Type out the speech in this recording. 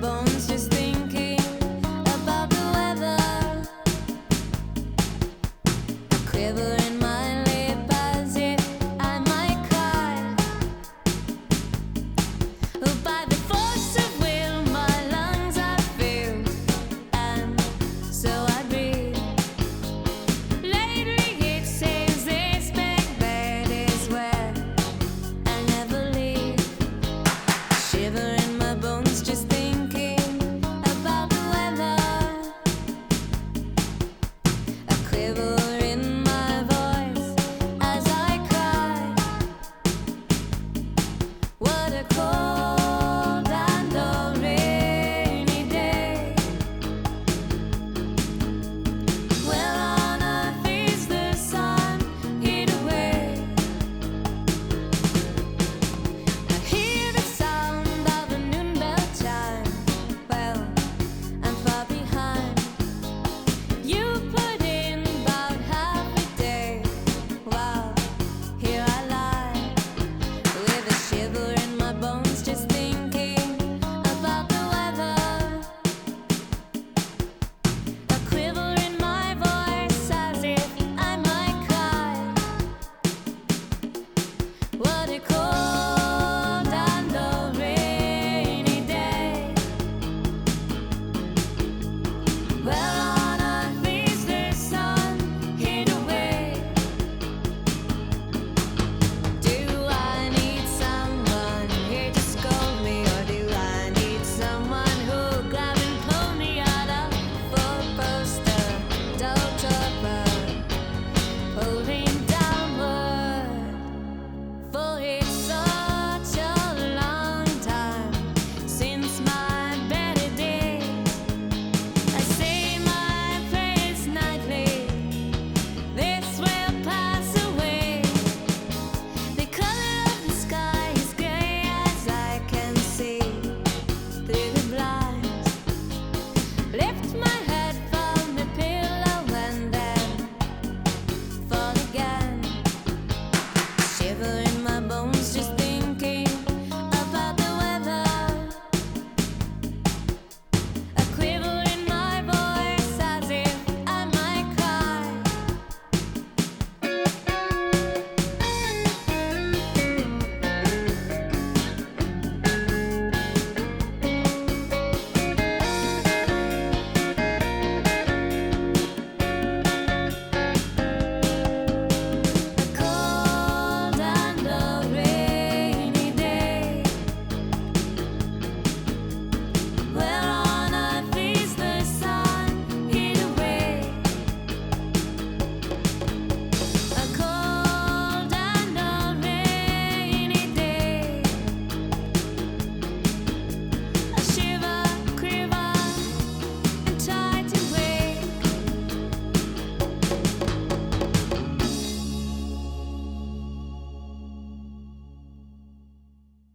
bone.